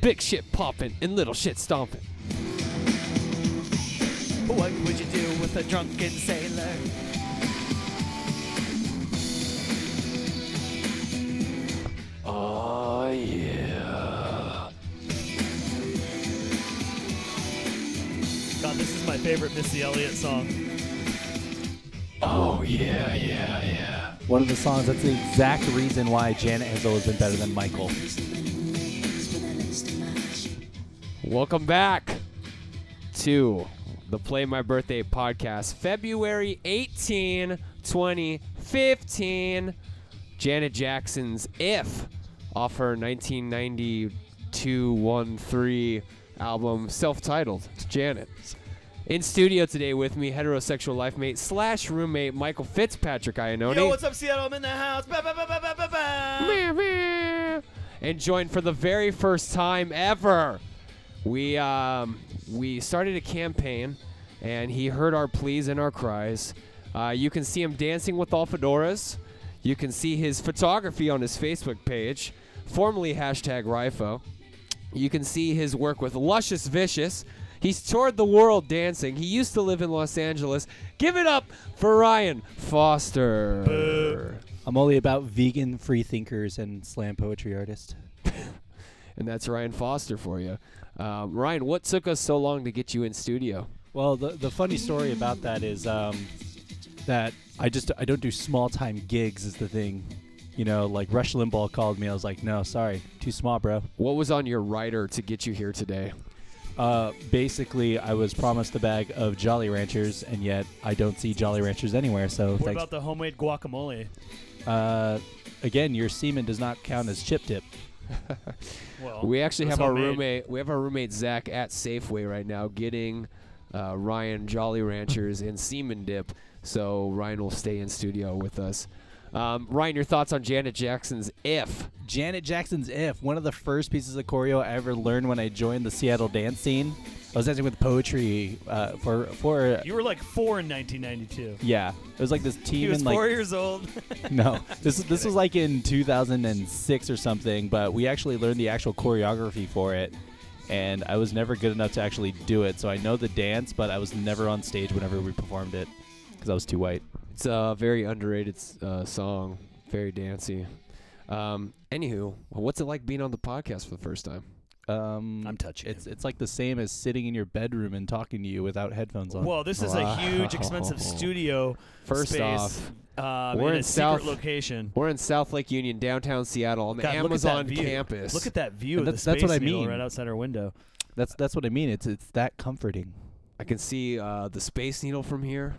Big shit popping and little shit stomping. What would you do with a drunken sailor? Favorite Missy Elliott song. Oh yeah, yeah, yeah. One of the songs that's the exact reason why Janet has always been better than Michael. Welcome back to the Play My Birthday podcast, February 18, 2015. Janet Jackson's If off her 1992 1 3 album, self titled. It's Janet. In studio today with me, heterosexual life mate slash roommate Michael Fitzpatrick Iannone. Yo, what's up, Seattle? I'm in the house. Ba, ba, ba, and joined for the very first time ever. We um, we started a campaign, and he heard our pleas and our cries. Uh, you can see him dancing with all fedoras. You can see his photography on his Facebook page, formerly hashtag Rifo. You can see his work with Luscious Vicious. He's toured the world dancing. He used to live in Los Angeles. Give it up for Ryan Foster. I'm only about vegan free thinkers and slam poetry artists. And that's Ryan Foster for you. Um, Ryan, what took us so long to get you in studio? Well, the the funny story about that is um, that I just I don't do small time gigs is the thing. You know, like Rush Limbaugh called me. I was like, no, sorry, too small, bro. What was on your rider to get you here today? Uh, basically, I was promised a bag of Jolly Ranchers, and yet I don't see Jolly Ranchers anywhere. So What thanks. about the homemade guacamole? uh, again, your semen does not count as chip dip. Well, We actually it was have our homemade. roommate. We have our roommate Zach at Safeway right now getting uh, Ryan Jolly Ranchers and Seaman Dip. So Ryan will stay in studio with us. Um, Ryan, your thoughts on Janet Jackson's "If"? Janet Jackson's "If," one of the first pieces of choreo I ever learned when I joined the Seattle dance scene. I was dancing with poetry uh, for for You were like four in 1992. yeah. It was like this team He was in like four years old. no. This this was like in 2006 or something, but we actually learned the actual choreography for it. And I was never good enough to actually do it. So I know the dance, but I was never on stage whenever we performed it because I was too white. It's a very underrated uh, song, very dancey. Um, anywho, what's it like being on the podcast for the first time? Um, I'm touching It's it's like the same as sitting in your bedroom and talking to you without headphones on. well, this is a huge, expensive studio First space. off, um, we're in in a South- secret location. we're in South Lake Union, downtown Seattle, on the God, look at that Amazon view. campus. Look at that view And of the that's- that's what Space I Needle mean. right outside our window. that's that's what I mean. It's it's that comforting. I can see uh, the Space Needle from here.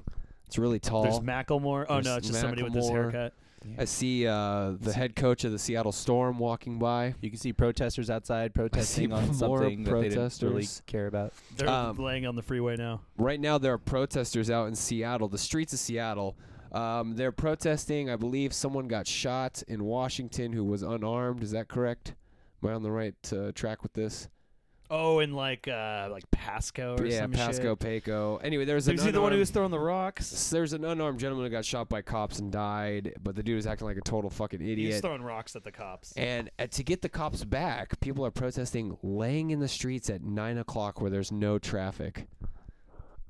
It's really tall. There's Macklemore. Oh no, There's it's just somebody with this Macklemore. haircut. I see uh, the head coach of the Seattle Storm walking by. You can see protesters outside protesting on more something that they didn't really protesters. care about. They're Um, laying on the freeway now. Right now, there are protesters out in Seattle, the streets of Seattle. Um, they're protesting. I believe someone got shot in Washington who was unarmed. Is that correct? Am I on the right uh, track with this? Oh, and like uh, like Pasco or yeah, some Pasco, shit. Paco. Anyway, there's Was he the one who unarmed- was throwing the rocks? There's an unarmed gentleman who got shot by cops and died, but the dude was acting like a total fucking He was idiot. throwing rocks at the cops. And uh, to get the cops back, people are protesting laying in the streets at 9 o'clock where there's no traffic.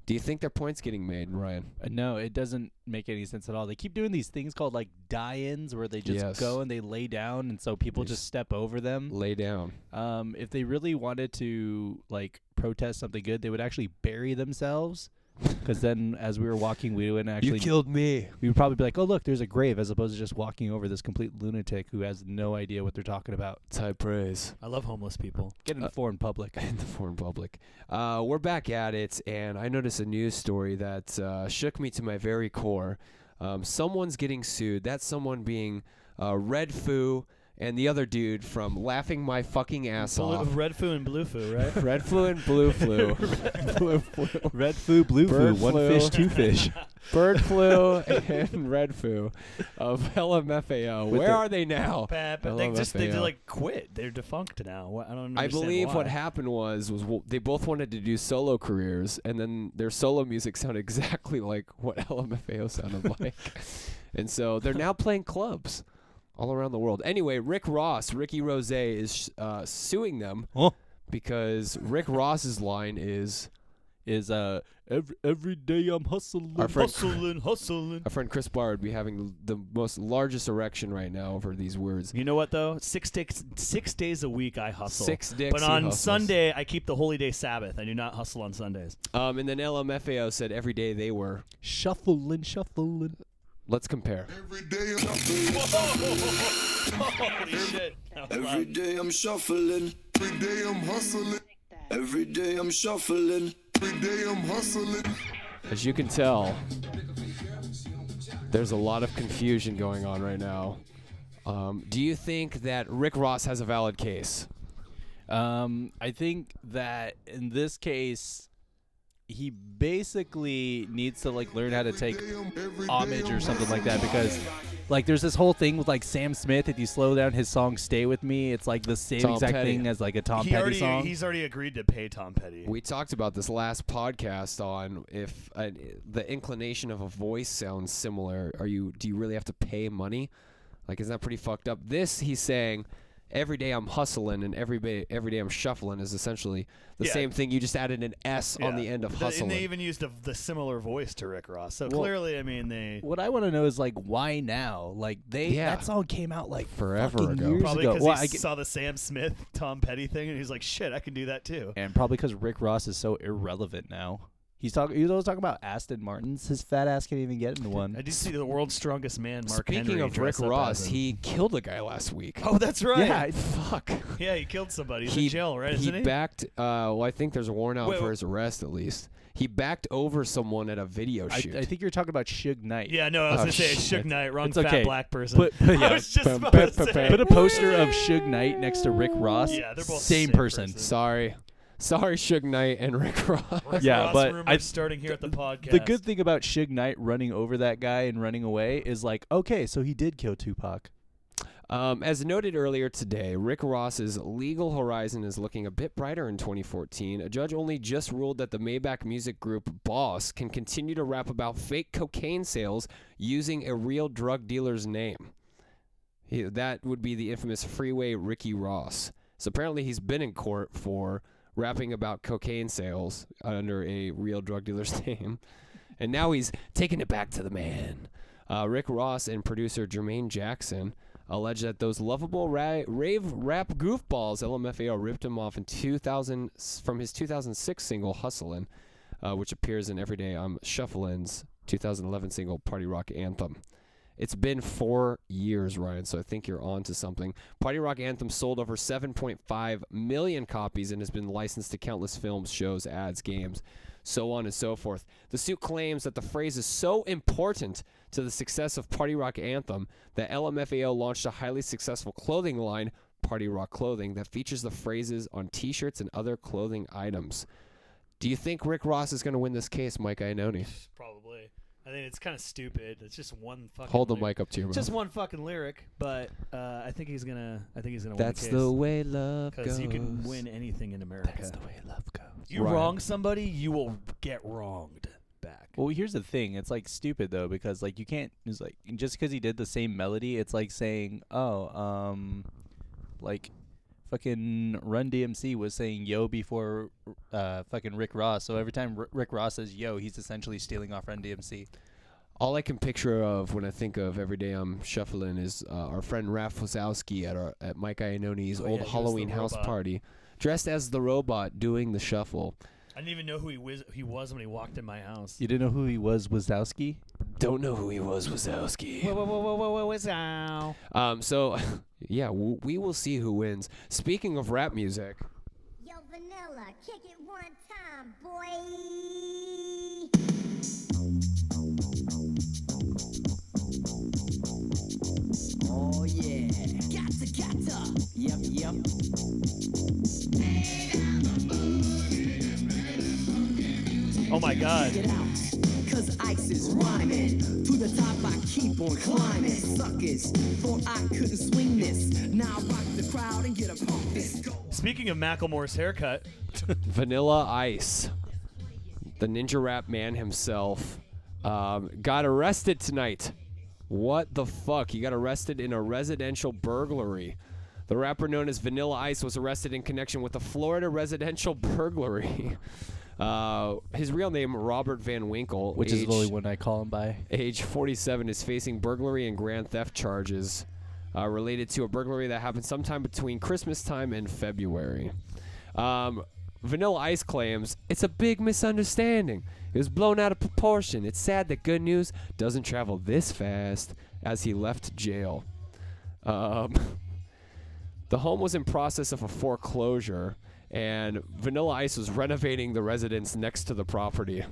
Do you think their point's getting made, Ryan? Uh, no, it doesn't make any sense at all. They keep doing these things called like die-ins where they just Yes. go and they lay down, and so people They just s- step over them. Lay down. Um, if they really wanted to like protest something good, they would actually bury themselves. Because then, as we were walking, we wouldn't actually. Killed me. we would probably be like, "Oh, look, there's a grave," as opposed to just walking over this complete lunatic who has no idea what they're talking about. It's high praise. I love homeless people. Get in Uh, the foreign public. in the foreign public. Uh, we're back at it, and I noticed a news story that uh, shook me to my very core. Um, someone's getting sued. That someone being uh, Red Foo and the other dude from Laughing My Fucking Ass Blue, Off. red foo and blue foo, right? Red flu and blue flu. blue flu. Red foo, blue Bird foo, one flu. fish, two fish. Bird flu and red flu of LMFAO. With Where the- are they now? Bad, but they just they LMFAO. like quit. They're defunct now. What- I don't. I understand believe why. what happened was was w- they both wanted to do solo careers, and then their solo music sounded exactly like what LMFAO sounded like, and so they're now playing clubs all around the world. Anyway, Rick Ross, Ricky Rose is uh, suing them Huh? because Rick Ross's line is Is uh every every day I'm hustling. Our friend- hustling, hustling. our friend Chris Barr would be having the most largest erection right now over these words. You know what though? Six days, six days a week I hustle. Six dicks. But he on hustles. Sunday I keep the holy day Sabbath. I do not hustle on Sundays. um, and then LMFAO said every day they were. shuffling, shuffling. Let's compare. Every day I'm shuffling. Holy shit! Every day I'm shuffling. Every day I'm hustling. Every day I'm shuffling. Every day I'm hustling. As you can tell, there's a lot of confusion going on right now. Um, do you think that Rick Ross has a valid case? Um, I think that in this case, he basically needs to like learn how to take homage or something like that because like there's this whole thing with like Sam Smith if you slow down his song Stay With Me it's like the same Tom exact Petty. thing as like a Tom he Petty already song he's already agreed to pay Tom Petty. We talked about this last podcast on if uh, the inclination of a voice sounds similar. Are you? Do you really have to pay money? Like, isn't that pretty fucked up? This he's saying. Every day I'm hustling and every day every day I'm shuffling is essentially the Yeah. same thing. You just added an S on the end of The- hustling. And they even used a, the similar voice to Rick Ross. So Well- clearly, I mean, they what I want to know is like why now like they Yeah. that song came out like Forever ago. years probably because Well, he I get- saw the Sam Smith Tom Petty thing, and he's like, "Shit, I can do that too." and probably because Rick Ross is so irrelevant now he's talking he's always talking about Aston Martins his fat ass can't even get into one I did see the world's strongest man, Mark Speaking Henry, of Rick dress up Ross, as him. he killed a guy last week. Oh, that's right. yeah fuck. yeah, he killed somebody. He's he in jail, right? he Isn't he? backed. Uh, well, I think there's a warrant out Wait, for wait. his arrest at least. He backed over someone at a video I, shoot. I think you're talking about Suge Knight yeah, no, I was Oh, gonna say it's shit. Suge Knight, wrong It's fat okay. black person. Put, put, I yeah, was just Bum, about bum, to bum, say. bum. put a poster of Suge Knight next to Rick Ross. Yeah, they're both same same person. person. Sorry, sorry, Suge Knight and Rick Ross. Rick Yeah, Ross but rumors I- starting here at the podcast. The good thing about Suge Knight running over that guy and running away is like, okay, so he did kill Tupac. Um, as noted earlier today, Rick Ross's legal horizon is looking a bit brighter in 2014. A judge only just ruled that the Maybach Music Group boss can continue to rap about fake cocaine sales using a real drug dealer's name. He, that would be the infamous Freeway Ricky Ross. So apparently he's been in court for rapping about cocaine sales under a real drug dealer's name. And now he's taking it back to the man. Uh, Rick Ross and producer Jermaine Jackson allege that those lovable ra- rave rap goofballs LMFAO ripped him off in 2000 s- from his 2006 single "Hustlin'," uh, which appears in Everyday I'm Shufflin's 2011 single "Party Rock Anthem." It's been four years, Ryan, so I think you're on to something. Party Rock Anthem sold over 7.5 million copies and has been licensed to countless films, shows, ads, games, so on and so forth. The suit claims that the phrase is so important to the success of Party Rock Anthem that LMFAO launched a highly successful clothing line, Party Rock Clothing, that features the phrases on t shirts and other clothing items. Do you think Rick Ross is going to win this case, Mike Iannone? Probably. I think it's kind of stupid. It's just one fucking. Hold the lyric. mic up to your mouth. just one fucking lyric, but uh, I think he's gonna. I think he's gonna That's win the the way love goes. Because you can win anything in America. That's the way love goes. you Right. wrong somebody, you will get wronged back. Well, here's the thing. It's like stupid though because like you can't. It's like just because he did the same melody, it's like saying, oh, um, like fucking Run DMC was saying yo before uh fucking Rick Ross. So every time R- Rick Ross says yo, he's essentially stealing off Run DMC. All I can picture of when I think of every day I'm shuffling is uh, our friend Raf Wazowski at our at Mike Iannone's Oh, old the Halloween house party, dressed as the robot doing the shuffle. I didn't even know who he was. He was when he walked in my house. You didn't know who he was, Wazowski? Don't know who he was, Wazowski. Whoa, whoa, whoa, whoa, whoa, whoa, what's? Um, so yeah, w- we will see who wins. Speaking of rap music, Yo, Vanilla, kick it one time, boy. Oh yeah, got Yep, yep. Oh my god. Cause ice is rhyming. To the top I keep on climbing. Suckers thought I couldn't swing this. Now I rock the crowd and get a pump this. Speaking of Macklemore's haircut, Vanilla Ice, the ninja rap man himself, um, got arrested tonight. What the fuck? He got arrested in a residential burglary. The rapper known as Vanilla Ice was arrested in connection with a Florida residential burglary. Uh, his real name, Robert Van Winkle, Which is age- one I call him by. age 47, is facing burglary and grand theft charges uh, related to a burglary that happened sometime between Christmas time and February. Um, Vanilla Ice claims it's a big misunderstanding. It was blown out of proportion. It's sad that good news doesn't travel this fast as he left jail. Um, the home was in process of a foreclosure, and Vanilla Ice was renovating the residence next to the property.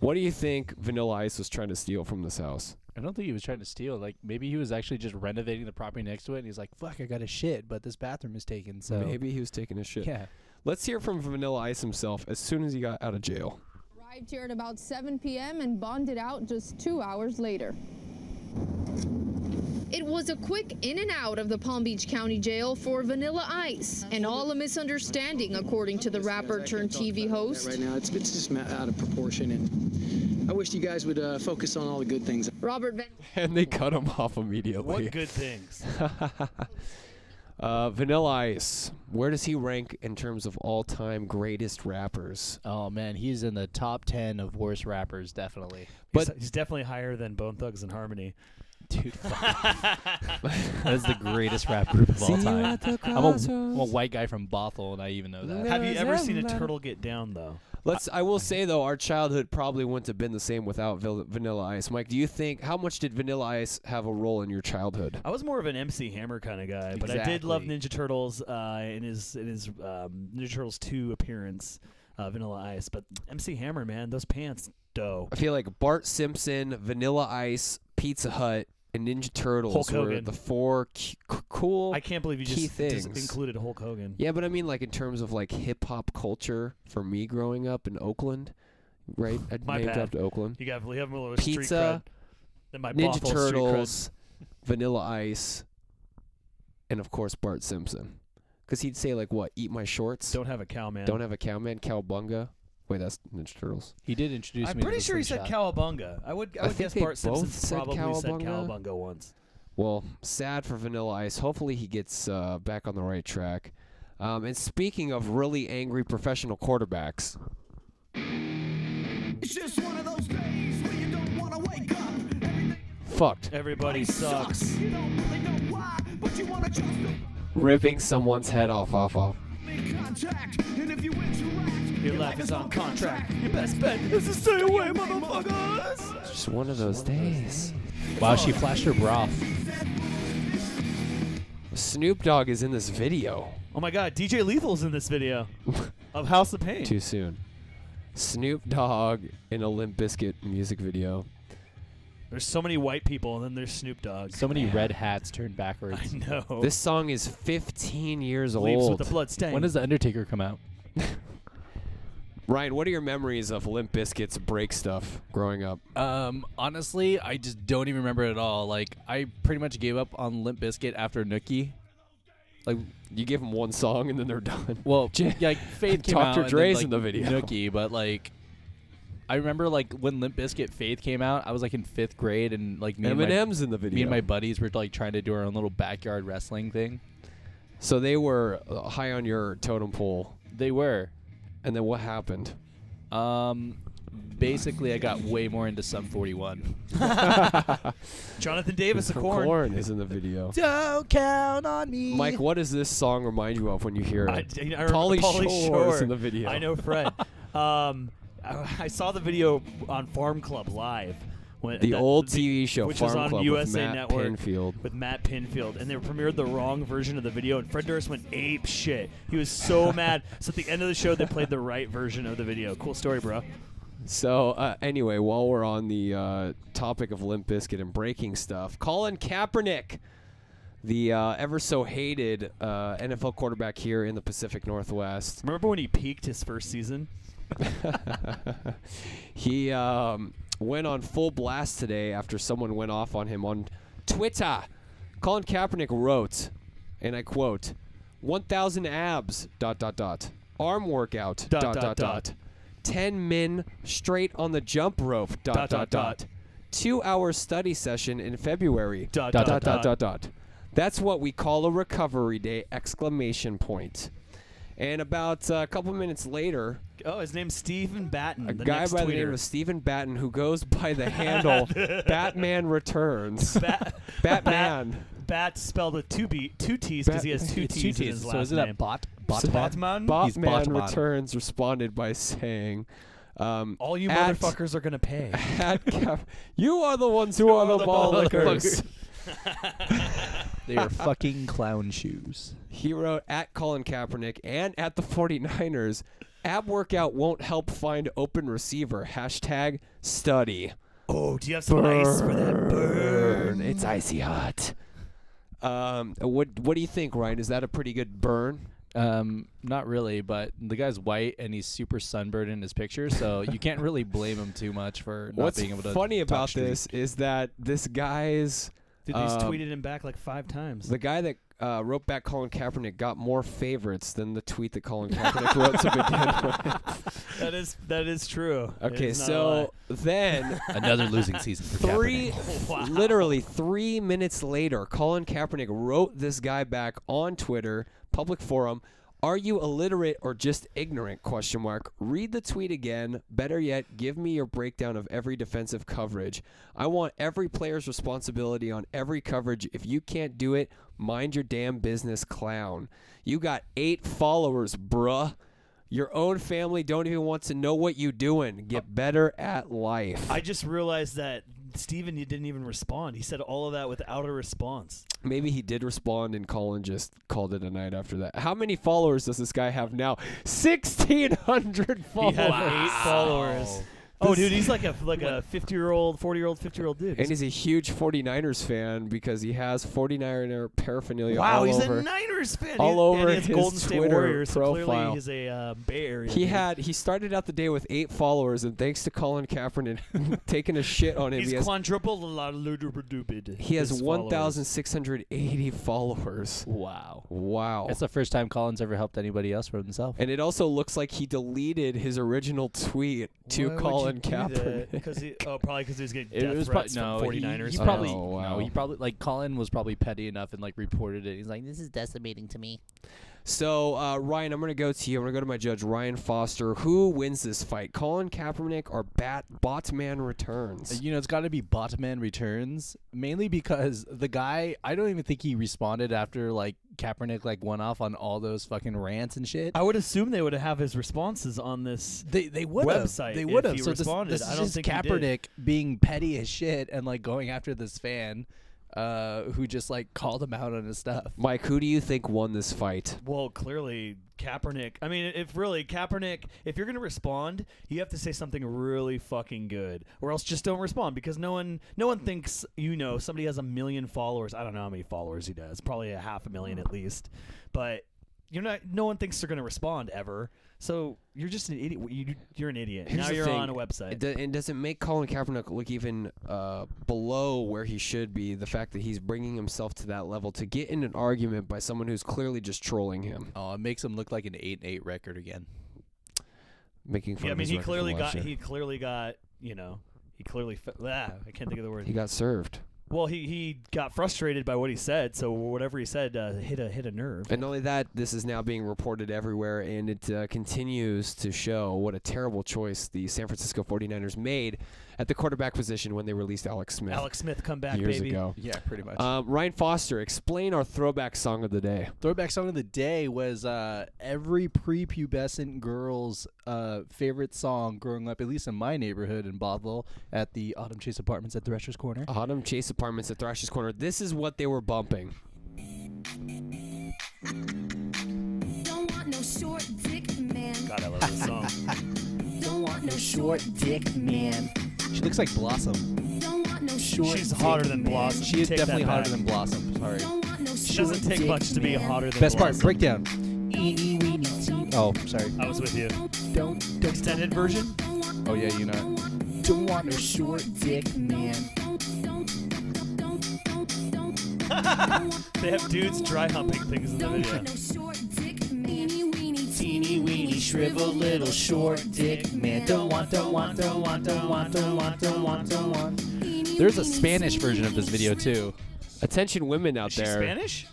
What do you think Vanilla Ice was trying to steal from this house? I don't think he was trying to steal. Like maybe he was actually just renovating the property next to it, and he's like, "Fuck, I got a shit, but this bathroom is taken." So Maybe he was taking a shit. yeah. Let's hear from Vanilla Ice himself as soon as he got out of jail. Arrived here at about 7 p.m. and bonded out just two hours later. It was a quick in and out of the Palm Beach County Jail for Vanilla Ice, and all a misunderstanding, according to the rapper turned TV host. Right now, it's, it's just out of proportion, and I wish you guys would uh, focus on all the good things. Robert Van And they cut him off immediately. what good things? Uh, Vanilla Ice, where does he rank in terms of all-time greatest rappers? Oh man, he's in the top ten of worst rappers, definitely. But But- he's, definitely higher than Bone Thugs-n-Harmony. Dude, that's the greatest rap group of all time. I'm a, I'm a white guy from Bothell, and I even know that. Have you ever seen a turtle get down though? Let's. I will say though, our childhood probably wouldn't have been the same without Vil- Vanilla Ice. Mike, do you think how much did Vanilla Ice have a role in your childhood? I was more of an MC Hammer kind of guy, but I did love Exactly. Ninja Turtles uh, in his in his um, Ninja Turtles two appearance, uh, Vanilla Ice. But MC Hammer, man, those pants, dough. I feel like Bart Simpson, Vanilla Ice, Pizza Hut, and Ninja Turtles Hulk were Hogan. the four c- c- cool. I can't believe you key just, just included Hulk Hogan. yeah, but I mean, like in terms of like hip hop culture for me growing up in Oakland, right? I My named bad. after Oakland. You got Liam Miller street Pizza, cred. Then my Ninja Bothell street. Turtles, Vanilla Ice, and of course Bart Simpson. Because he'd say like, "What? Eat my shorts? Don't have a cow, man. Don't have a cow, cowman? Cowbunga? Wait, that's Ninja Turtles. He did introduce I'm me. pretty to the sure he said slingshot. cowabunga. I would, I I would think guess they Bart Simpson both said probably said cowabunga. cowabunga once. Well, sad for Vanilla Ice. Hopefully, he gets uh, back on the right track. Um, and speaking of really angry professional quarterbacks, It's just one of those days where you don't want to wake up. Everything fucked, Everybody sucks. You don't really know why, but you want to trust them. ripping someone's head off, off, off. Make contact, and if you interact, Your life is on contract. Your best bet is to stay away, motherfuckers. Just one of those days. Wow, she flashed her bra. Snoop Dogg is in this video. Oh my God, DJ Lethal's in this video of House of Pain. Too soon. Snoop Dogg in a Limp Bizkit music video. There's so many white people, and then there's Snoop Dogg. So many red hats turned backwards. I backwards. know. This song is 15 years old. leaves old. with the blood stain. When does the Undertaker come out? Ryan, what are your memories of Limp Bizkit's break stuff growing up? Um, honestly, I just don't even remember it at all. Like, I pretty much gave up on Limp Bizkit after Nookie. Like, You give them one song and then they're done. well, yeah, like Faith came Dr. out. and then, Dre's like, in the video. Nookie, but like, I remember like when Limp Bizkit Faith came out, I was like in fifth grade, and like me and my Eminem's in the video. me and my buddies were like trying to do our own little backyard wrestling thing. so they were uh, high on your totem pole. They were. And then what happened? Um, basically, I got way more into Sum 41. Jonathan Davis of From Korn. Korn is in the video. Don't count on me. Mike, what does this song remind you of when you hear I, it? I remember Pauly Pauly Shore's Shore in the video. I know Fred. um, I, saw the video on Farm Club live. When, the that- old TV show which Farm was on Club USA with Matt Network Pinfield. with Matt Pinfield, and they premiered the wrong version of the video, and Fred Durst went ape shit. He was so mad. So at the end of the show, they played the right version of the video. Cool story, bro. So uh, anyway, while we're on the uh, topic of Limp Bizkit and breaking stuff, Colin Kaepernick, the uh, ever so hated uh, NFL quarterback here in the Pacific Northwest. Remember when he peaked his first season? he um, went on full blast today after someone went off on him on Twitter. Colin Kaepernick wrote, and I quote, 1,000 abs, dot, dot, dot. Arm workout, Dot, dot, dot, dot, dot. dot. 10 men straight on the jump rope, dot, Dot, dot. Two hour study session in February, Dot, dot, dot, dot, dot. dot, dot. That's what we call a recovery day, exclamation point. And about uh, a couple minutes later, Oh, his name's Stephen Batten. a the guy next by the name of Stephen Batten who goes by the handle Batman Returns. Bat, Batman. Bat spelled with two b two t's because he has two It's t's in his So last is it name. a bot? So Botman? Batman. Botman Botman. Returns responded by saying, um, All you at- motherfuckers are gonna pay. at Cap- you are the ones who are the ball lickers. They are fucking clown shoes. He wrote at Colin Kaepernick and at the 49ers, ab workout won't help find open receiver. Hashtag study. Oh, do you have some ice for that burn? It's icy hot. Um, what what do you think, Ryan? Is that a pretty good burn? Um, not really, but the guy's white and he's super sunburned in his picture, so you can't really blame him too much for not What's being able to. funny talk about street. this is that this guy's Dude, he's um, tweeted him back like five times. the guy that uh, wrote back Colin Kaepernick got more favorites than the tweet that Colin Kaepernick wrote to begin with. that is that is true. It Okay, is not a lie. so then Another losing season for three, Kaepernick. Wow. literally three minutes later, Colin Kaepernick wrote this guy back on Twitter, public forum. Are you illiterate or just ignorant? Question mark. Read the tweet again. Better yet, give me your breakdown of every defensive coverage. I want every player's responsibility on every coverage. If you can't do it, mind your damn business, clown. You got eight followers, bruh. Your own family don't even want to know what you doing. Get better at life. I just realized that Steven you didn't even respond. He said all of that without a response. Maybe he did respond and Colin just called it a night after that. How many followers does this guy have now? 1,600 He had eight followers. Oh, dude, he's like a like a fifty year old, forty year old, fifty year old dude. And he's a huge 49ers fan because he has 49er paraphernalia wow, all he's over. a Niners fan. all He- over and his Golden State Twitter Warriors. So clearly, profile. he's a uh, Bay Area. he dude. had he started out the day with eight followers, and thanks to Colin Kaepernick taking a shit on him, He's he has, quadrupled a lot of ludubidubid. he has his 1,680 followers. Wow. Wow. That's the first time Colin's ever helped anybody else for himself. and it also looks like he deleted his original tweet to Why would Colin you Kaepernick. Because he, oh, probably because he was getting It death was threats probably no. from he- 49ers. He, Oh, probably wow. no. He oh, probably like Colin was probably petty enough and like reported it. He's like, "This is decimating to me." So, uh, Ryan, I'm going to go to you. I'm going to go to my judge, Ryan Foster. Who wins this fight? Colin Kaepernick or Bat Botman returns? You know, it's got to be Botman returns mainly because the guy. I don't even think he responded after like Kaepernick like went off on all those fucking rants and shit. I would assume they would have his responses on this. They they would have website they if would have. he So this, responded. this I is don't just think he did. Kaepernick being petty as shit and like going after this fan, uh, who just like called him out on his stuff. Mike, who do you think won this fight? Well, clearly Kaepernick. I mean, if really Kaepernick, if you're gonna respond, you have to say something really fucking good, or else just don't respond because no one, no one thinks you know somebody has a million followers. I don't know how many followers he does, probably a half a million at least, but you're not. No one thinks they're gonna respond ever. So you're just an idiot. You, you're an idiot. Here's now the you're thing. on a website. It do- and does it make Colin Kaepernick look even uh, below where he should be? The fact that he's bringing himself to that level to get in an argument by someone who's clearly just trolling him, Oh, it makes him look like an eight and eight record again. making fun yeah, I of mean, his he record clearly from got. year. He clearly got. You know, he clearly. Fe- ah, I can't think of the word. He got served. Well, he, he got frustrated by what he said, so whatever he said uh, hit a hit a nerve. And not only that, this is now being reported everywhere, and it uh, continues to show what a terrible choice the San Francisco 49ers made at the quarterback position when they released Alex Smith Alex Smith come back, years baby. ago. Yeah, pretty much. Um, Ryan Foster, explain our throwback song of the day. Throwback song of the day was uh, every prepubescent girl's uh, favorite song growing up, at least in my neighborhood in Bothell, at the Autumn Chase Apartments at Thrasher's Corner. Autumn Chase Apartments at Thrash's Corner. This is what they were bumping. Don't want no short dick man. God, I love this song. Don't want no short dick man. She looks like Blossom. Don't want no short She's hotter than. Blossom. She is Take definitely hotter back. than Blossom. Sorry. Don't want no doesn't take much to be hotter than Best part, Blossom. breakdown. Oh, sorry. I was with you. Don't, don't, Extended version. Oh yeah, you know. don't want a short dick, man. They have dudes dry humping things in the video. Teeny weeny shrivel little short dick man. Don't want, don't want, don't want, don't want, don't want, don't want, don't want. There's a Spanish version of this video too. Attention, women out Is she there. Spanish?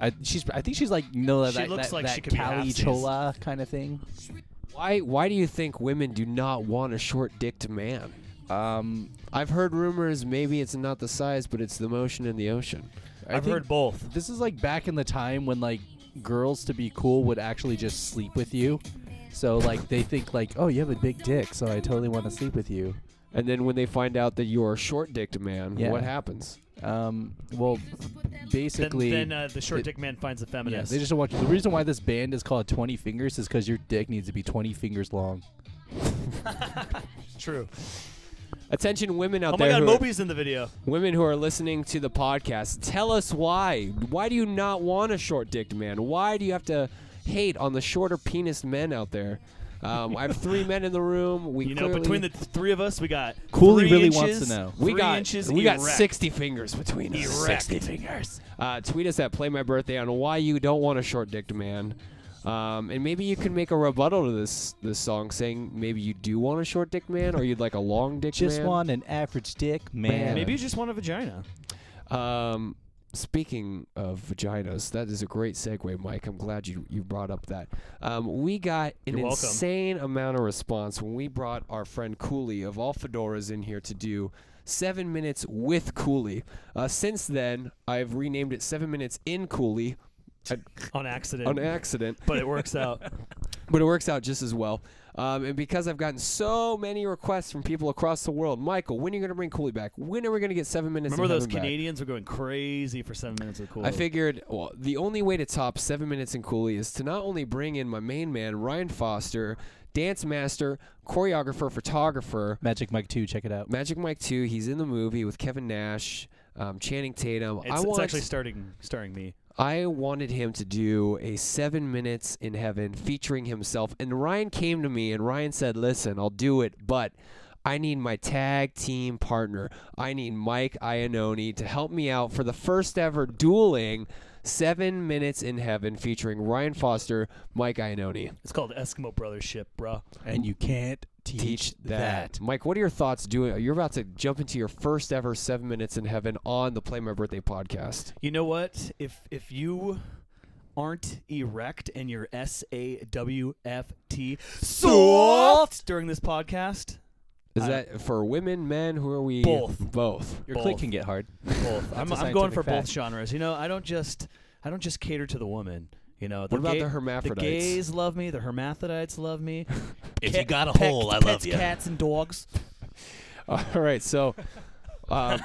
I, she's. I think she's like you know She that looks that, like that she could be Cali half-C's. Chola kind of thing. Why? Why do you think women do not want a short-dicked man? Um, I've heard rumors. Maybe it's not the size, but it's the motion in the ocean. I I've think heard both. This is like back in the time when like girls to be cool would actually just sleep with you. So like they think like, oh, you have a big dick, so I totally want to sleep with you. And then when they find out that you're a short-dicked man, Yeah. what happens? Um, well, basically, then uh, the short it- dick man finds a yeah, feminist. they just don't want you. The reason why this band is called Twenty Fingers is because your dick needs to be twenty fingers long. True. Attention, women out Oh my there. God, who are- Moby's in the video. women who are listening to the podcast, tell us why. Why do you not want a short-dicked man? Why do you have to hate on the shorter penis men out there? Um, I have three men in the room. We You know, between the th- three of us, we got Cooley three really inches, wants to know. we got inches we got 60 fingers between us. Erect. 60 fingers. Uh, tweet us at Play My Birthday on why you don't want a short dicked man. Um, and maybe you can make a rebuttal to this this song, saying maybe you do want a short dick man, or you'd like a long dick Just man. want an average dick, man. Maybe you just want a vagina. Um, speaking of vaginas, that is a great segue, Mike. I'm glad you, you brought up that. Um, we got an insane amount of response when we brought our friend Cooley of all fedoras in here to do seven minutes with Cooley. Uh, since then, I've renamed it seven minutes in Cooley On accident. on accident, but it works out. but it works out just as well. Um, and because I've gotten so many requests from people across the world, Michael, when are you going to bring Cooley back? When are we going to get seven minutes? Remember in those heaven back? Canadians were going crazy for seven minutes of Cooley. I figured well, the only way to top seven minutes in Cooley is to not only bring in my main man Ryan Foster, dance master, choreographer, photographer, Magic Mike 2, check it out. Magic Mike Two. He's in the movie with Kevin Nash, um, Channing Tatum. It's, I it's actually starting starring me. I wanted him to do a seven minutes in heaven featuring himself, and Ryan came to me and Ryan said, "Listen, I'll do it, but." I need my tag team partner. I need Mike Iannone to help me out for the first ever dueling Seven Minutes in Heaven featuring Ryan Foster, Mike Iannone. It's called Eskimo Brothership, bro. And you can't teach, Teach that. Mike, what are your thoughts doing? You're about to jump into your first ever Seven Minutes in Heaven on the Play My Birthday podcast. You know what? If if you aren't erect and you're S A W F T soft during this podcast, Is I- that for women, men? Who are we? Both. Both. Your Both. click can get hard. both. I'm, I'm going for scientific both genres. You know, I don't just I don't just cater to the woman. You know, the What about gay- the hermaphrodites? The gays love me. The hermaphrodites love me. If Ca- you got a pet- hole, I pets, love you. Cats and dogs. All right, so um,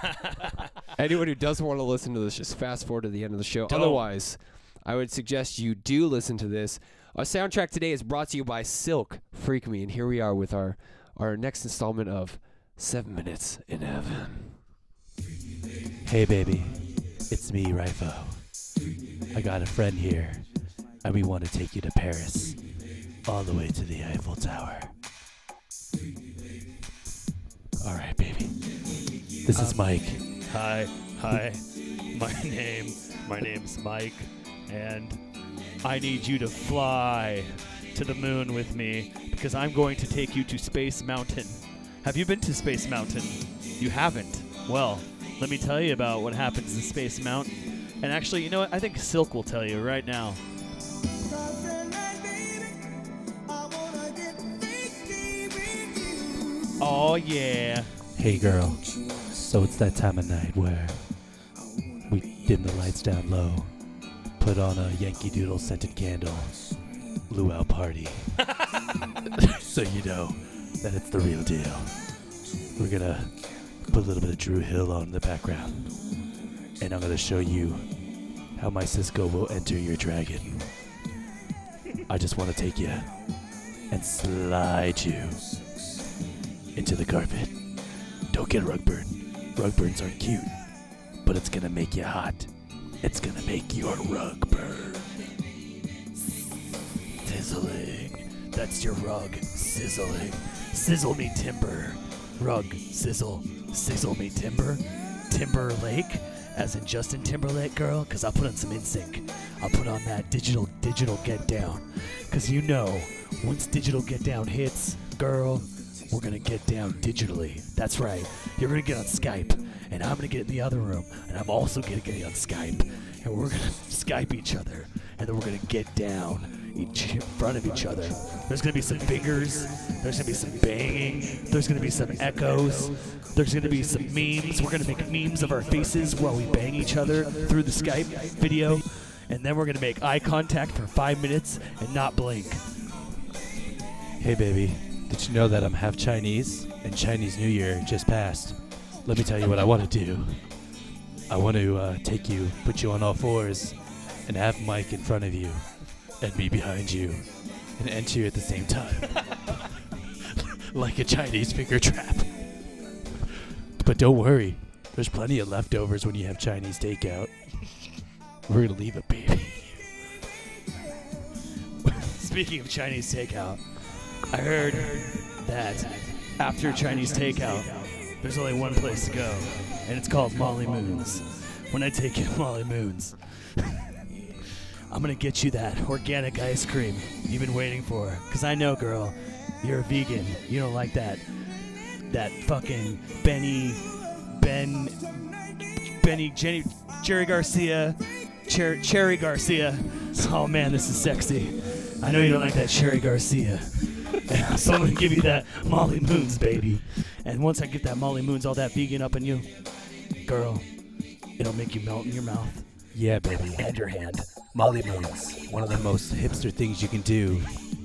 anyone who doesn't want to listen to this, just fast forward to the end of the show. Don't. Otherwise, I would suggest you do listen to this. Our soundtrack today is brought to you by Silk Freak Me, and here we are with our our next installment of Seven Minutes in Heaven. Hey, baby. It's me, Rifo. I got a friend here, and we want to take you to Paris, all the way to the Eiffel Tower. All right, baby. This is Mike. Hi, hi. My name, my name's Mike, and I need you to fly to the moon with me because I'm going to take you to Space Mountain. Have you been to Space Mountain? You haven't. Well, let me tell you about what happens in Space Mountain. And actually, you know what? I think Silk will tell you right now. Yeah. Hey, girl. So it's that time of night where we dim the lights down low, put on a Yankee Doodle scented candle, luau party. so you know that it's the real deal. We're gonna put a little bit of Dru Hill on in the background, and I'm gonna show you how my Sisqó will enter your dragon. I just want to take you and slide you into the carpet. Don't get rug burn. Rug burns aren't cute, but it's gonna make you hot. It's gonna make your rug burn. Sizzling. That's your rug sizzling. Sizzle me timber. Rug sizzle. Sizzle me timber. Timber Lake, as in Justin Timberlake, girl. Cause I'll put on some NSYNC. I'll put on that digital digital get down. Cause you know, once digital get down hits, girl, we're gonna get down digitally. That's right. You're gonna get on Skype, and I'm gonna get in the other room, and I'm also gonna get on Skype, and we're gonna Skype each other, and then we're gonna get down each in front of each other. There's gonna be some fingers. There's gonna be some banging. There's gonna be some echoes. There's gonna be some memes. We're gonna make memes of our faces while we bang each other through the Skype video, and then we're gonna make eye contact for five minutes and not blink. Hey, baby, did you know that I'm half Chinese and Chinese New Year just passed? Let me tell you what I want to do. I want to uh, take you, put you on all fours, and have Mike in front of you, and me behind you, and enter you at the same time. like a Chinese finger trap. But don't worry, there's plenty of leftovers when you have Chinese takeout. We're gonna leave it, baby. Speaking of Chinese takeout, I heard that after Chinese takeout, there's only one place to go, and it's called Molly Moons. When I take you Molly Moons, I'm gonna get you that organic ice cream you've been waiting for. Cause I know, girl, you're a vegan. You don't like that, that fucking Benny, Ben, Benny, Jenny, Jerry Garcia, Cher- Cherry Garcia. Oh man, this is sexy. I know you don't like that Cherry Garcia. So I'm gonna give you that Molly Moons, baby. And once I get that Molly Moons, all that vegan up in you, girl, it'll make you melt in your mouth Yeah, baby. and your hand. Molly Moons, one of the most hipster things you can do.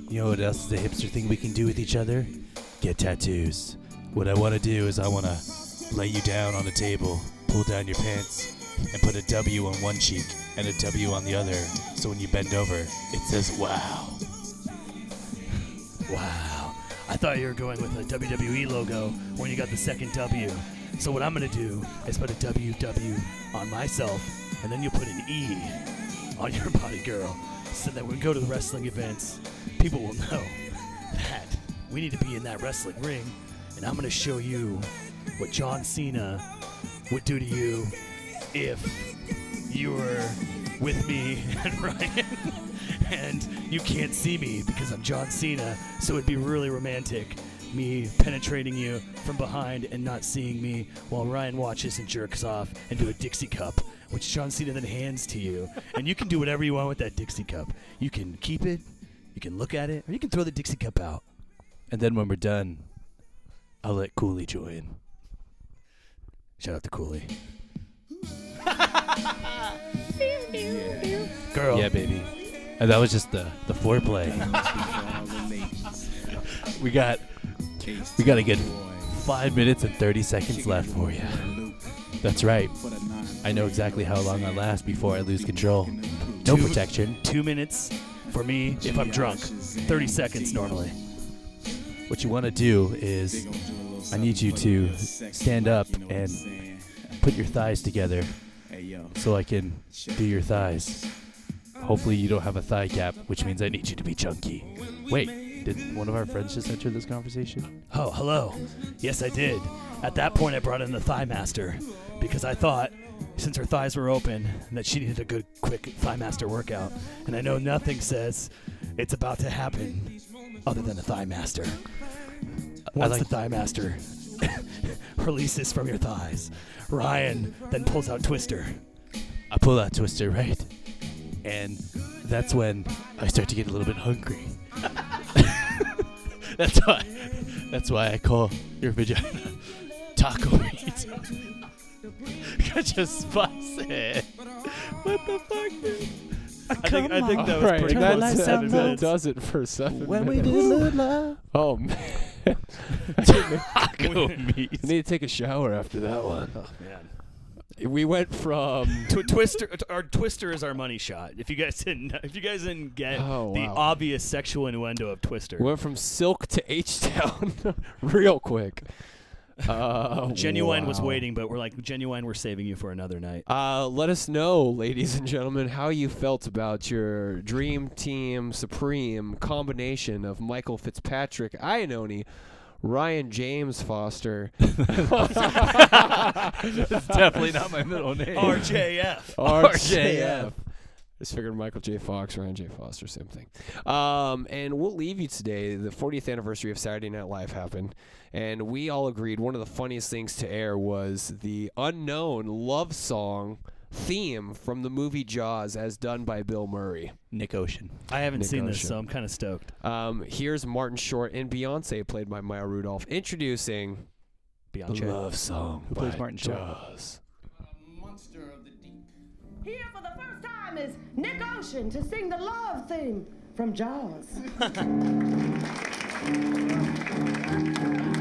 You know what else is a hipster thing we can do with each other? Get tattoos. What I want to do is I want to lay you down on a table, pull down your pants, and put a W on one cheek and a W on the other. So when you bend over, it says wow. Wow. I thought you were going with a WWE logo when you got the second W. So what I'm gonna do is put a WW on myself, and then you put an E on your body, girl, so that when we go to the wrestling events, people will know that we need to be in that wrestling ring, and I'm gonna show you what John Cena would do to you if you were with me and Ryan and you can't see me because I'm John Cena, so it'd be really romantic. Me penetrating you from behind and not seeing me while Ryan watches and jerks off into a Dixie cup, which John Cena then hands to you. And you can do whatever you want with that Dixie cup. You can keep it, you can look at it, or you can throw the Dixie cup out. And then when we're done, I'll let Cooley join. Shout out to Cooley. Girl, Yeah, baby. And that was just the the foreplay. we got we got a good five minutes and thirty seconds left for you. That's right. I know exactly how long I last before I lose control. No protection. two minutes for me if I'm drunk. 30 seconds normally. What you want to do is, I need you to stand up and put your thighs together so I can do your thighs. Hopefully, you don't have a thigh gap, which means I need you to be chunky. Wait, did one of our friends just enter this conversation? Oh, hello. Yes, I did. At that point, I brought in the thigh master because I thought, since her thighs were open, that she needed a good, quick thigh master workout. And I know nothing says it's about to happen other than a thigh master. Once like- the thigh master releases from your thighs, Ryan then pulls out Twister. I pull out Twister, right? And that's when I start to get a little bit hungry. that's why. That's why I call your vagina taco meat. Cause you spice it. What the fuck, dude? I think, I think that was Alright, pretty that's- close to that, seven that minutes. does it for seven When we minutes. did little love. Oh man, Taco meat. I need to take a shower after that one. Oh, man. We went from Tw- Twister, our Twister is our money shot. If you guys didn't, if you guys didn't get Oh, the wow. obvious sexual innuendo of Twister, We went from Silk to H Town real quick. Uh, Ginuwine was wow. waiting, but we're like, Ginuwine, we're saving you for another night. Uh, let us know, ladies and gentlemen, how you felt about your Dream Team Supreme combination of Michael Fitzpatrick, Iannone, Ryan James Foster, It's definitely not my middle name. RJF. RJF. Just figured Michael J. Fox, Ryan J. Foster, same thing. Um, and we'll leave you today. The 40th anniversary of Saturday Night Live happened, and we all agreed one of the funniest things to air was the unknown love song theme from the movie Jaws, as done by Bill Murray. Nick Ocean. I haven't Nick seen this, Ocean. so I'm kind of stoked. Um, here's Martin Short and Beyonce, played by Maya Rudolph, introducing the Beyonce. love song. Who plays by Martin Short? Jaws. Here for the first time is Nick Ocean to sing the love theme from Jaws.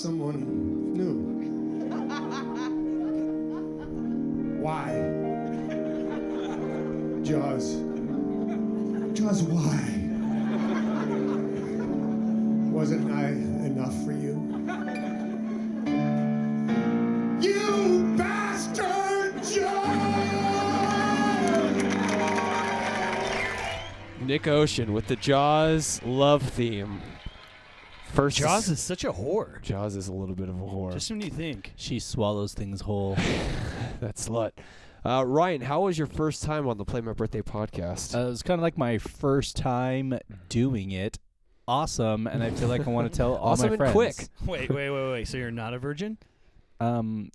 someone new. Why? Jaws. Jaws, why? Wasn't I enough for you? You bastard, Jaws! Nick Ocean with the Jaws love theme. First, Jaws is such a whore. Jaws is a little bit of a whore. Just when you think. She swallows things whole. that slut. Uh, Ryan, how was your first time on the Play My Birthday podcast? Uh, it was kind of like my first time doing it. Awesome, and I feel like I want to tell all Awesome my and friends. quick. Wait, wait, wait, wait. So you're not a virgin? Um,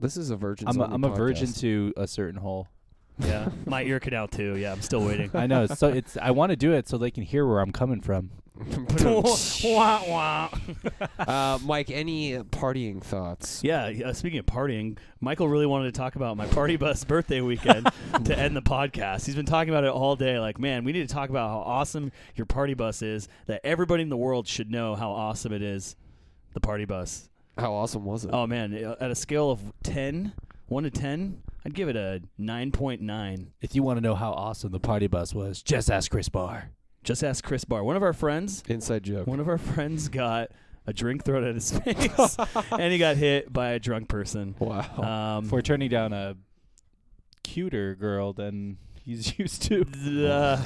this is a virgin. I'm a, I'm a virgin to a certain hole. Yeah. My ear canal too. Yeah, I'm still waiting. I know. So it's I want to do it so they can hear where I'm coming from. wah, wah. uh, Mike, any partying thoughts? Yeah, uh, speaking of partying, Michael really wanted to talk about my party bus birthday weekend to end the podcast. He's been talking about it all day. Like, man, we need to talk about how awesome your party bus is. That everybody in the world should know how awesome it is. The party bus. How awesome was it? Oh man, uh, at a scale of 10, 1 to 10, I'd give it a 9.9. If you want to know how awesome the party bus was, just ask Chris Barr. Just ask Chris Barr. One of our friends, Inside joke. one of our friends got a drink thrown at his face, and he got hit by a drunk person. Wow. Um, For turning down a cuter girl than he's used to. uh,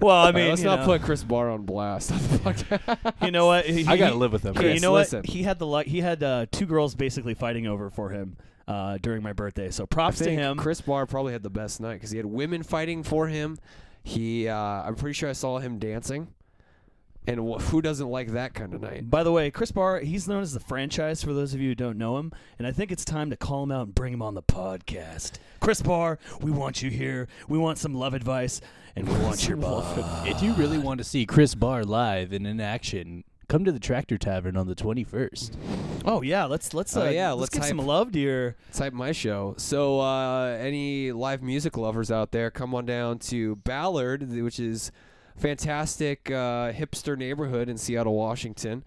well, I All right, mean, let's you not know, put Chris Barr on blast on the podcast. You know what? He, I gotta he- live with him. he- Chris, you know listen. what? He had the luck. He had uh, two girls basically fighting over for him uh, during my birthday. So props I to think him. Chris Barr probably had the best night because he had women fighting for him. He, uh, I'm pretty sure I saw him dancing, and wh- who doesn't like that kind of night? By the way, Chris Barr, he's known as the franchise for those of you who don't know him, and I think it's time to call him out and bring him on the podcast. Chris Barr, we want you here. We want some love advice, and we want your butt. If you really want to see Chris Barr live and in action, come to the Tractor Tavern on the 21st. Oh yeah, let's let's uh, Oh, yeah, let's, let's give some love to your. Type my show. So, uh, any live music lovers out there, come on down to Ballard, which is fantastic uh, hipster neighborhood in Seattle, Washington,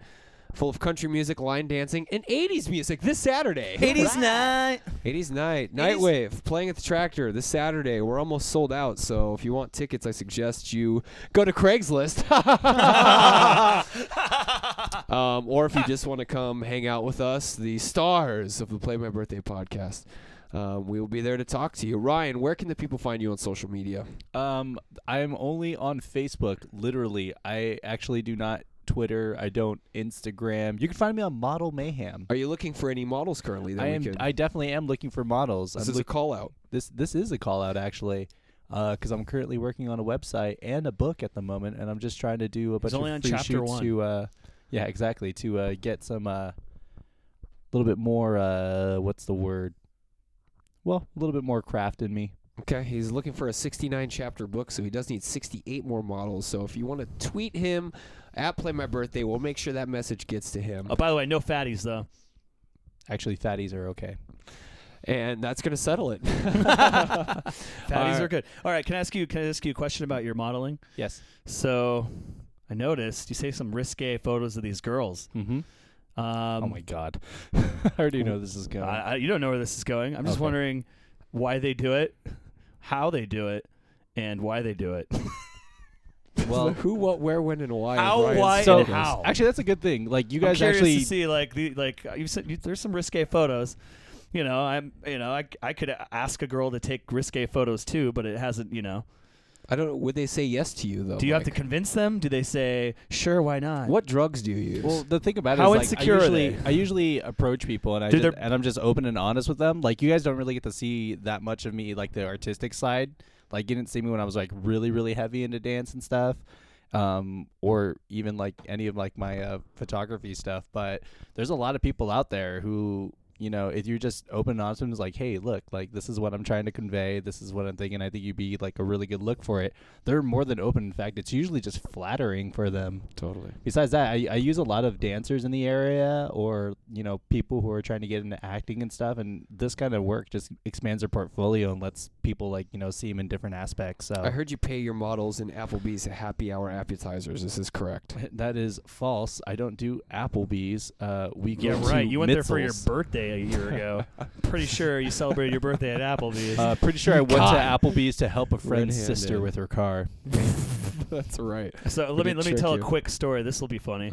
full of country music, line dancing, and 80s music this Saturday. 80s night. 80s night. Nightwave playing at the tractor this Saturday. We're almost sold out, so if you want tickets, I suggest you go to Craigslist. um, or if you just want to come hang out with us, the stars of the Play My Birthday podcast. Um, we will be there to talk to you. Ryan, where can the people find you on social media? Um, I am only on Facebook. Literally, I actually do not Twitter. I don't Instagram. You can find me on Model Mayhem. Are you looking for any models currently? That I we am. could- I definitely am looking for models. this I'm is a look- call out. this this is a call out actually, because I'm currently working on a website and a book at the moment, and I'm just trying to do a bunch only of on free chapter shoots one. to. Uh, yeah, exactly. To uh, get some a little bit more. Uh, what's the word? Well, a little bit more craft in me. Okay, he's looking for a 69 chapter book, so he does need 68 more models. So if you want to tweet him at Play My Birthday, we'll make sure that message gets to him. Oh, by the way, no fatties though. Actually, fatties are okay. And that's going to settle it. Fatties Alright. are good. All right, can I ask you? Can I ask you a question about your modeling? Yes. So, I noticed you say some risque photos of these girls. Mm-hmm. Um, oh my god. I already know this is going. I, I, you don't know where this is going. I'm just Okay. wondering why they do it, how they do it, and why they do it. well, who, what, where, when, and why? How, is Ryan's why, so and how? actually, that's a good thing. Like you I'm guys actually to see like the like uh, you said you, there's some risque photos. You know, I'm you know I, I could ask a girl to take risque photos too, but it hasn't. You know, I don't know. Would they say yes to you, though? do you have to Mike? convince them? Do they say sure? Why not? What drugs do you use? Well, the thing about it How is, like, insecure I are usually, they? I usually approach people and I Dude, just, they're- and I'm just open and honest with them. Like you guys don't really get to see that much of me, like the artistic side. Like you didn't see me when I was like really, really heavy into dance and stuff, um, or even like any of like my uh, photography stuff. But there's a lot of people out there who. You know, if you're just open and honest with them, it's like, hey, look, like this is what I'm trying to convey. This is what I'm thinking. I think you'd be like a really good look for it. They're more than open. In fact, it's usually just flattering for them. totally. Besides that, I, I use a lot of dancers in the area or, you know, people who are trying to get into acting and stuff. And this kind of work just expands their portfolio and lets people, like, you know, see them in different aspects. So I heard you pay your models in Applebee's happy hour appetizers. This is correct. that is false. I don't do Applebee's. Uh, we go yeah, right. You went there for your Mitzel's. Birthday a year ago. Pretty sure you celebrated your birthday at Applebee's. Uh, pretty sure I went to Applebee's to help a friend's Red-handed. sister with her car. That's right. so let me let me tell a quick story. This will be funny.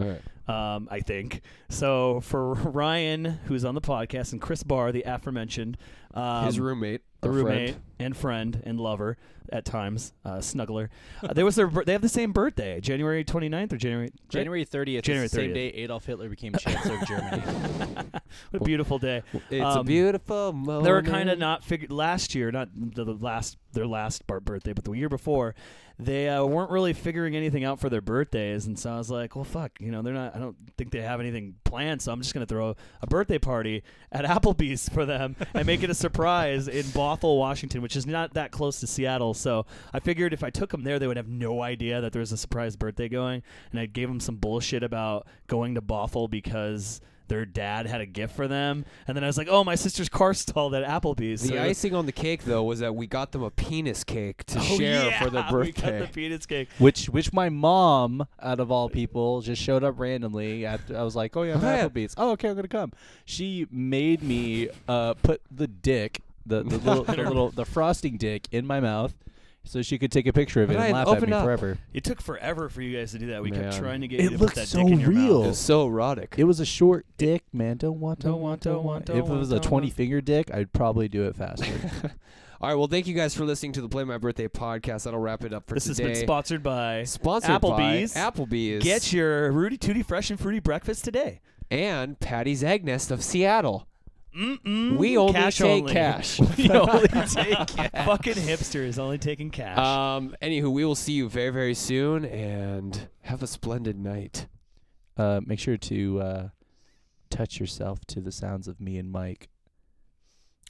Um, I think. So for Ryan, who's on the podcast, and Chris Barr, the aforementioned, um, His roommate, the roommate friend. and friend and lover at times, uh, snuggler. Uh, there was their they have the same birthday, January 29th or January January 30th January is the same day Adolf Hitler became Chancellor of Germany. What a beautiful day. It's a Um, beautiful moment. They were kind of not figured last year, not the, the last their last birthday, but the year before. They uh, weren't really figuring anything out for their birthdays, and so I was like, "Well, fuck, you know, they're not. I don't think they have anything planned, so I'm just gonna throw a birthday party at Applebee's for them and make it a surprise in Bothell, Washington, which is not that close to Seattle. So I figured if I took them there, they would have no idea that there was a surprise birthday going, and I gave them some bullshit about going to Bothell because their dad had a gift for them, and then I was like, "Oh, my sister's car stalled at Applebee's." The So- icing on the cake, though, was that we got them a penis cake to Oh, share yeah, for their birthday. We got birthday. the penis cake. which which my mom out of all people just showed up randomly after I was like, "Oh yeah, I'm Oh, at yeah. Applebee's." Oh, okay, I'm gonna come. She made me uh, put the dick, the the little the little the frosting dick in my mouth, so she could take a picture of it Ryan, and laugh at open me up. forever. It took forever for you guys to do that. We kept Man. trying to get It you to put looked that so dick in your real. mouth. It was so erotic. It was a short dick, man. Don't want, Don't want, don't want, don't If it want, was a don't 20 want. finger dick, I'd probably do it faster. All right. Well, thank you guys for listening to the Play My Birthday podcast. That'll wrap it up for today. This has today. been sponsored by Sponsored Applebee's. by Applebee's. Get your Rooty Tooty Fresh and Fruity breakfast today. and Patty's Egg Nest of Seattle. Mm-mm. We only cash take only. cash. we only take cash. Fucking hipsters only taking cash. Um. Anywho, we will see you very, very soon, and have a splendid night. uh, make sure to uh, touch yourself to the sounds of me and Mike